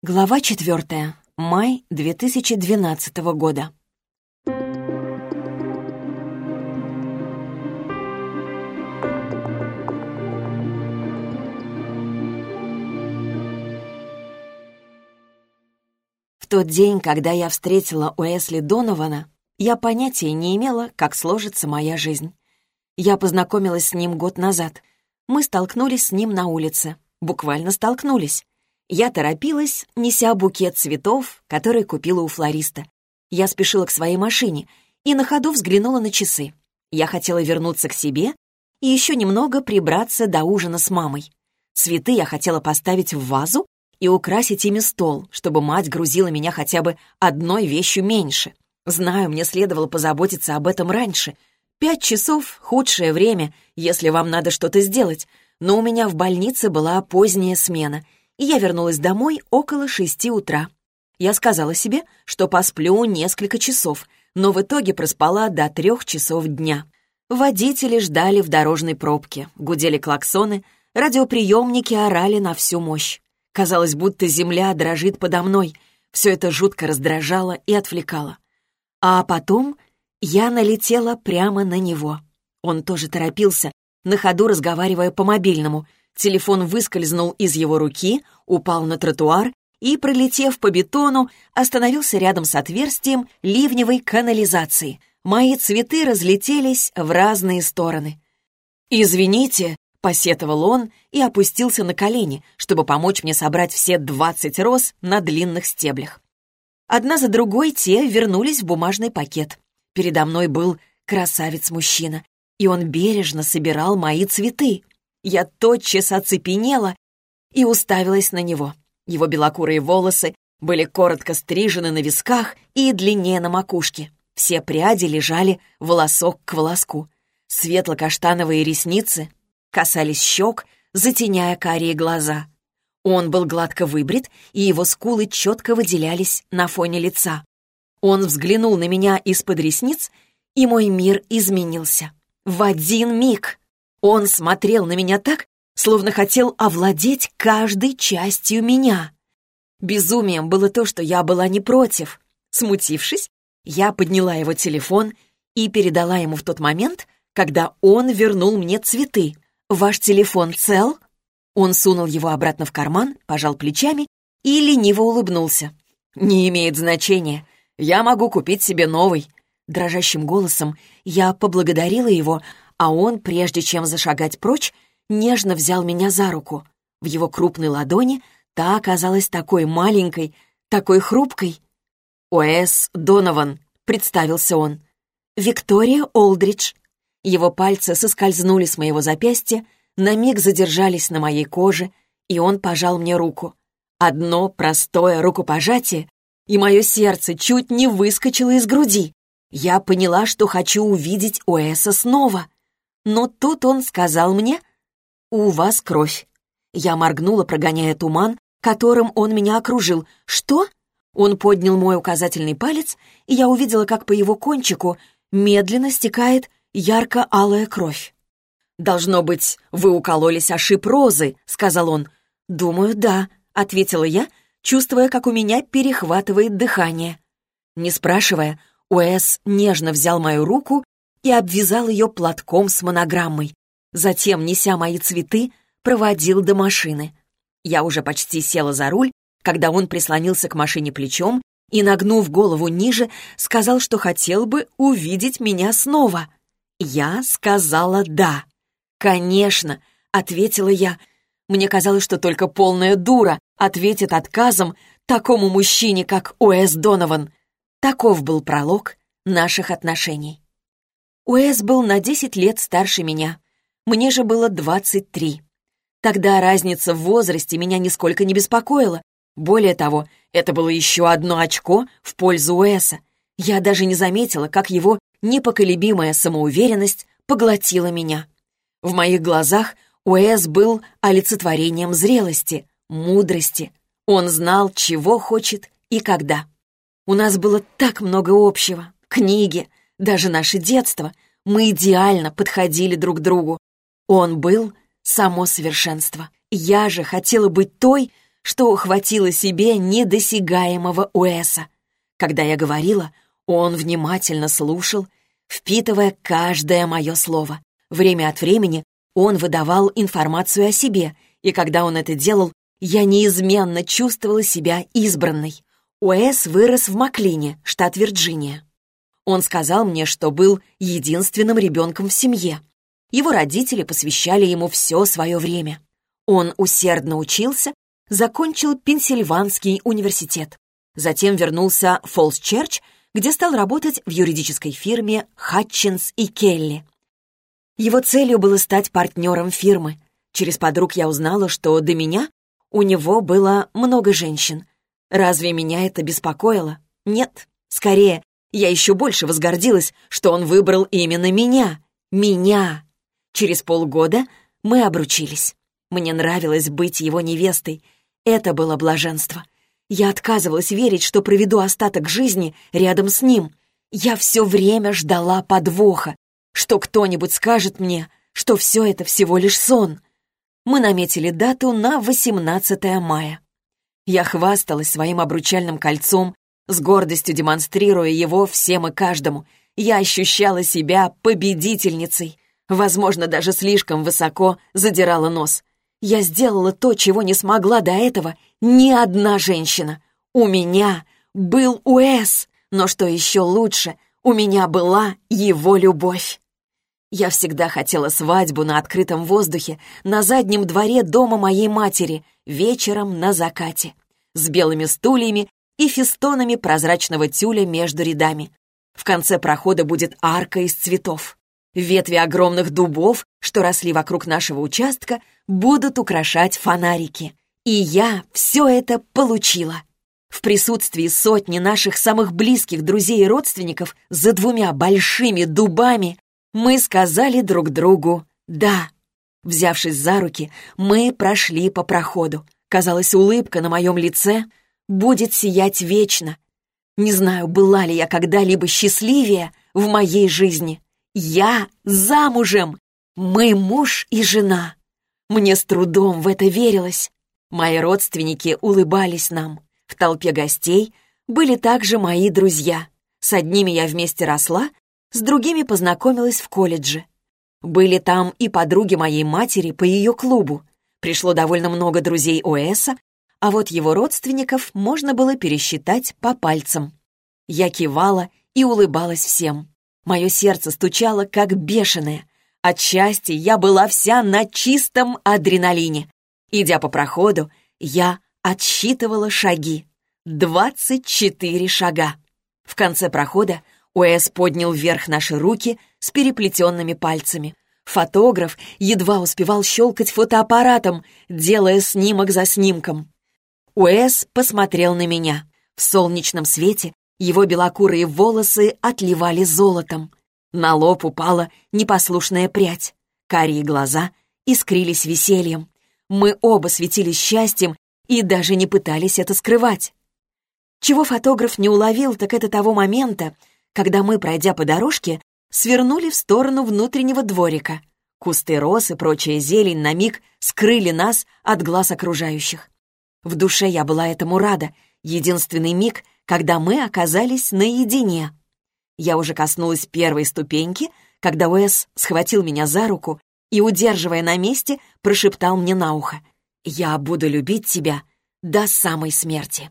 Глава четвертая. Май 2012 года. В тот день, когда я встретила Уэсли Донована, я понятия не имела, как сложится моя жизнь. Я познакомилась с ним год назад. Мы столкнулись с ним на улице. Буквально столкнулись. Я торопилась, неся букет цветов, который купила у флориста. Я спешила к своей машине и на ходу взглянула на часы. Я хотела вернуться к себе и еще немного прибраться до ужина с мамой. Цветы я хотела поставить в вазу и украсить ими стол, чтобы мать грузила меня хотя бы одной вещью меньше. Знаю, мне следовало позаботиться об этом раньше. Пять часов — худшее время, если вам надо что-то сделать, но у меня в больнице была поздняя смена — и я вернулась домой около шести утра. Я сказала себе, что посплю несколько часов, но в итоге проспала до трех часов дня. Водители ждали в дорожной пробке, гудели клаксоны, радиоприемники орали на всю мощь. Казалось, будто земля дрожит подо мной. Все это жутко раздражало и отвлекало. А потом я налетела прямо на него. Он тоже торопился, на ходу разговаривая по мобильному — Телефон выскользнул из его руки, упал на тротуар и, пролетев по бетону, остановился рядом с отверстием ливневой канализации. Мои цветы разлетелись в разные стороны. «Извините», — посетовал он и опустился на колени, чтобы помочь мне собрать все двадцать роз на длинных стеблях. Одна за другой те вернулись в бумажный пакет. Передо мной был красавец-мужчина, и он бережно собирал мои цветы. Я тотчас оцепенела и уставилась на него. Его белокурые волосы были коротко стрижены на висках и длиннее на макушке. Все пряди лежали волосок к волоску. Светло-каштановые ресницы касались щек, затеняя карие глаза. Он был гладко выбрит, и его скулы четко выделялись на фоне лица. Он взглянул на меня из-под ресниц, и мой мир изменился. В один миг. Он смотрел на меня так, словно хотел овладеть каждой частью меня. Безумием было то, что я была не против. Смутившись, я подняла его телефон и передала ему в тот момент, когда он вернул мне цветы. «Ваш телефон цел?» Он сунул его обратно в карман, пожал плечами и лениво улыбнулся. «Не имеет значения. Я могу купить себе новый». Дрожащим голосом я поблагодарила его, а он, прежде чем зашагать прочь, нежно взял меня за руку. В его крупной ладони та оказалась такой маленькой, такой хрупкой. «Уэс Донован», — представился он. «Виктория Олдридж». Его пальцы соскользнули с моего запястья, на миг задержались на моей коже, и он пожал мне руку. Одно простое рукопожатие, и мое сердце чуть не выскочило из груди. Я поняла, что хочу увидеть Уэса снова — но тут он сказал мне, «У вас кровь». Я моргнула, прогоняя туман, которым он меня окружил. «Что?» Он поднял мой указательный палец, и я увидела, как по его кончику медленно стекает ярко-алая кровь. «Должно быть, вы укололись о шип розы», — сказал он. «Думаю, да», — ответила я, чувствуя, как у меня перехватывает дыхание. Не спрашивая, Уэс нежно взял мою руку и обвязал ее платком с монограммой. Затем, неся мои цветы, проводил до машины. Я уже почти села за руль, когда он прислонился к машине плечом и, нагнув голову ниже, сказал, что хотел бы увидеть меня снова. Я сказала «да». «Конечно», — ответила я. Мне казалось, что только полная дура ответит отказом такому мужчине, как Уэс Донован. Таков был пролог наших отношений. Уэс был на 10 лет старше меня. Мне же было 23. Тогда разница в возрасте меня нисколько не беспокоила. Более того, это было еще одно очко в пользу Уэса. Я даже не заметила, как его непоколебимая самоуверенность поглотила меня. В моих глазах Уэс был олицетворением зрелости, мудрости. Он знал, чего хочет и когда. У нас было так много общего. Книги, даже наше детство, мы идеально подходили друг другу. Он был само совершенство. Я же хотела быть той, что хватило себе недосягаемого Уэса. Когда я говорила, он внимательно слушал, впитывая каждое мое слово. Время от времени он выдавал информацию о себе, и когда он это делал, я неизменно чувствовала себя избранной. Уэс вырос в Маклине, штат Вирджиния. Он сказал мне, что был единственным ребенком в семье. Его родители посвящали ему все свое время. Он усердно учился, закончил Пенсильванский университет. Затем вернулся в Фолс-Черч, где стал работать в юридической фирме «Хатчинс и Келли». Его целью было стать партнером фирмы. Через подруг я узнала, что до меня у него было много женщин. Разве меня это беспокоило? Нет. Скорее, я еще больше возгордилась, что он выбрал именно меня. Меня. Через полгода мы обручились. Мне нравилось быть его невестой. Это было блаженство. Я отказывалась верить, что проведу остаток жизни рядом с ним. Я все время ждала подвоха, что кто-нибудь скажет мне, что все это всего лишь сон. Мы наметили дату на 18 мая. Я хвасталась своим обручальным кольцом, с гордостью демонстрируя его всем и каждому. Я ощущала себя победительницей. Возможно, даже слишком высоко задирала нос. Я сделала то, чего не смогла до этого ни одна женщина. У меня был Уэс, но что еще лучше, у меня была его любовь. Я всегда хотела свадьбу на открытом воздухе, на заднем дворе дома моей матери, вечером на закате, с белыми стульями и фестонами прозрачного тюля между рядами. В конце прохода будет арка из цветов. Ветви огромных дубов, что росли вокруг нашего участка, будут украшать фонарики. И я все это получила. В присутствии сотни наших самых близких друзей и родственников за двумя большими дубами мы сказали друг другу «да». Взявшись за руки, мы прошли по проходу. Казалось, улыбка на моем лице будет сиять вечно. Не знаю, была ли я когда-либо счастливее в моей жизни. Я замужем. Мы муж и жена. Мне с трудом в это верилось. Мои родственники улыбались нам. В толпе гостей были также мои друзья. С одними я вместе росла, с другими познакомилась в колледже. Были там и подруги моей матери по ее клубу. Пришло довольно много друзей Оэса, а вот его родственников можно было пересчитать по пальцам. Я кивала и улыбалась всем. Мое сердце стучало, как бешеное. От счастья я была вся на чистом адреналине. Идя по проходу, я отсчитывала шаги. Двадцать четыре шага. В конце прохода Уэс поднял вверх наши руки с переплетенными пальцами. Фотограф едва успевал щелкать фотоаппаратом, делая снимок за снимком. Уэс посмотрел на меня. В солнечном свете его белокурые волосы отливали золотом. На лоб упала непослушная прядь. Карие глаза искрились весельем. Мы оба светились счастьем и даже не пытались это скрывать. Чего фотограф не уловил, так это того момента, когда мы, пройдя по дорожке, свернули в сторону внутреннего дворика. Кусты роз и прочая зелень на миг скрыли нас от глаз окружающих. В душе я была этому рада. Единственный миг, когда мы оказались наедине. Я уже коснулась первой ступеньки, когда Уэс схватил меня за руку и, удерживая на месте, прошептал мне на ухо. «Я буду любить тебя до самой смерти».